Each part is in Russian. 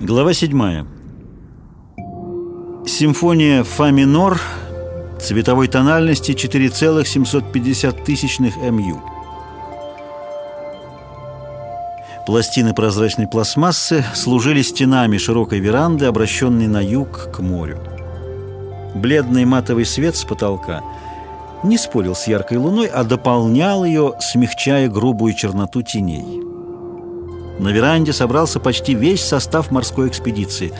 Глава 7. Симфония фа минор цветовой тональности 4,750 тысячных МЮ. Пластины прозрачной пластмассы служили стенами широкой веранды, обращенной на юг к морю. Бледный матовый свет с потолка не спорил с яркой луной, а дополнял ее, смягчая грубую черноту теней. На веранде собрался почти весь состав морской экспедиции.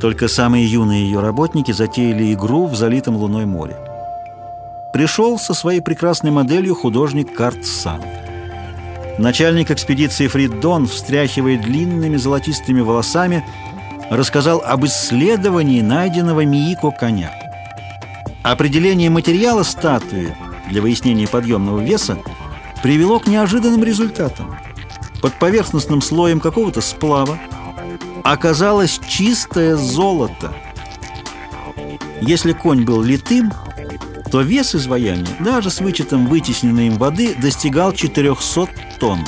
Только самые юные ее работники затеяли игру в залитом луной море. Пришел со своей прекрасной моделью художник Карт Сан. Начальник экспедиции Фрид Дон, встряхивая длинными золотистыми волосами, рассказал об исследовании найденного Миико коня. Определение материала статуи для выяснения подъемного веса привело к неожиданным результатам. Под поверхностным слоем какого-то сплава оказалось чистое золото. Если конь был литым, то вес изваяния, даже с вычетом вытесненной им воды, достигал 400 тонн.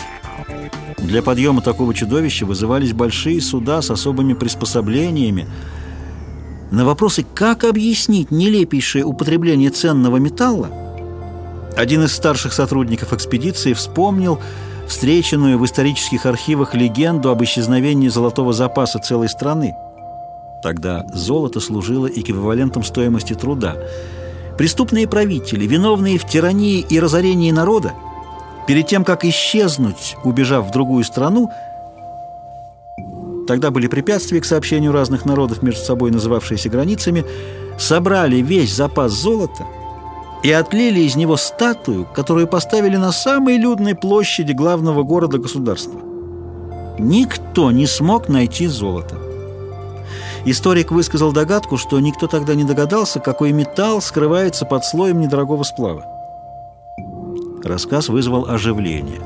Для подъема такого чудовища вызывались большие суда с особыми приспособлениями. На вопросы, как объяснить нелепейшее употребление ценного металла, один из старших сотрудников экспедиции вспомнил, встреченную в исторических архивах легенду об исчезновении золотого запаса целой страны. Тогда золото служило эквивалентом стоимости труда. Преступные правители, виновные в тирании и разорении народа, перед тем, как исчезнуть, убежав в другую страну, тогда были препятствия к сообщению разных народов, между собой называвшиеся границами, собрали весь запас золота – и отлили из него статую, которую поставили на самой людной площади главного города государства. Никто не смог найти золото. Историк высказал догадку, что никто тогда не догадался, какой металл скрывается под слоем недорогого сплава. Рассказ вызвал оживление.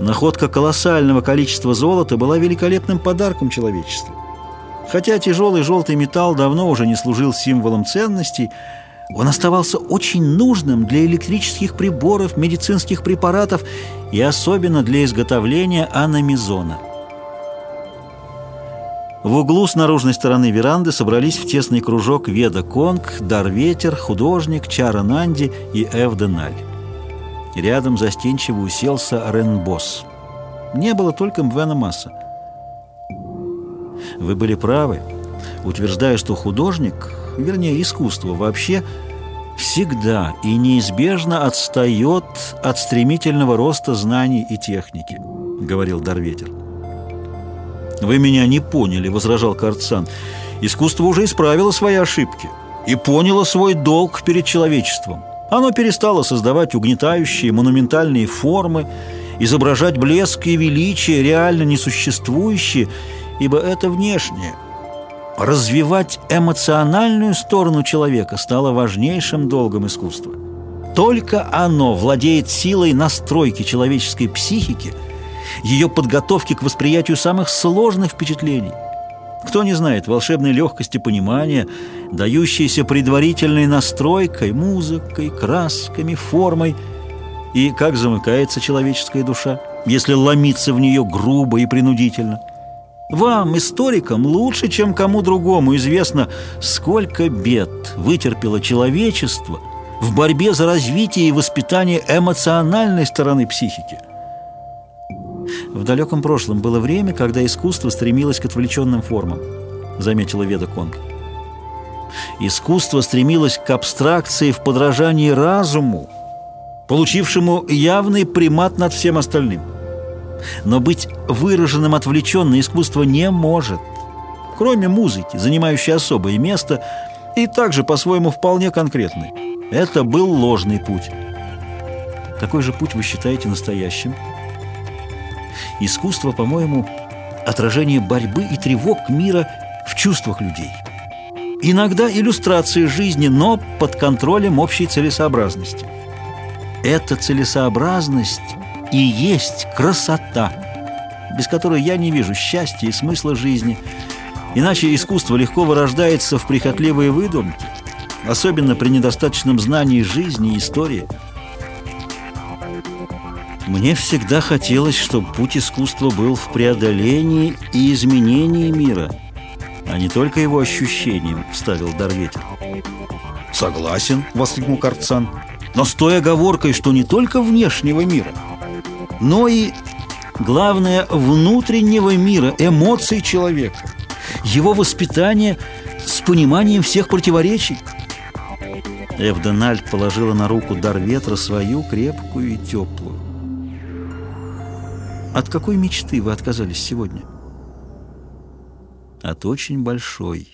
Находка колоссального количества золота была великолепным подарком человечеству. Хотя тяжелый желтый металл давно уже не служил символом ценностей, он оставался очень нужным для электрических приборов, медицинских препаратов и особенно для изготовления аномизона. В углу с наружной стороны веранды собрались в тесный кружок Веда Конг, Дарветер, художник, Чара Нанди и Эв Деналь. Рядом застенчиво уселся Рен Босс. Не было только Мвена Масса. Вы были правы, утверждая, что художник вернее искусство вообще, всегда и неизбежно отстает от стремительного роста знаний и техники, говорил Дарветер. «Вы меня не поняли», — возражал Карцан. «Искусство уже исправило свои ошибки и поняло свой долг перед человечеством. Оно перестало создавать угнетающие монументальные формы, изображать блеск и величие, реально несуществующие, ибо это внешнее — Развивать эмоциональную сторону человека стало важнейшим долгом искусства. Только оно владеет силой настройки человеческой психики, ее подготовки к восприятию самых сложных впечатлений. Кто не знает волшебной легкости понимания, дающейся предварительной настройкой, музыкой, красками, формой, и как замыкается человеческая душа, если ломиться в нее грубо и принудительно – вам, историкам, лучше, чем кому другому известно, сколько бед вытерпело человечество в борьбе за развитие и воспитание эмоциональной стороны психики. В далеком прошлом было время, когда искусство стремилось к отвлеченным формам, заметила Веда Конг. Искусство стремилось к абстракции в подражании разуму, получившему явный примат над всем остальным – но быть выраженным отвлеченно искусство не может. Кроме музыки, занимающей особое место, и также по-своему вполне конкретный. Это был ложный путь. Какой же путь вы считаете настоящим? Искусство, по-моему, отражение борьбы и тревог мира в чувствах людей. Иногда иллюстрации жизни, но под контролем общей целесообразности. Эта целесообразность и есть красота, без которой я не вижу счастья и смысла жизни. Иначе искусство легко вырождается в прихотливые выдумки, особенно при недостаточном знании жизни и истории. Мне всегда хотелось, чтобы путь искусства был в преодолении и изменении мира, а не только его ощущением, вставил Дарветер. Согласен, воскликнул Карцан, но с той оговоркой, что не только внешнего мира, но и, главное, внутреннего мира, эмоций человека, его воспитания с пониманием всех противоречий. Эвденальд положила на руку дар ветра свою, крепкую и теплую. От какой мечты вы отказались сегодня? От очень большой.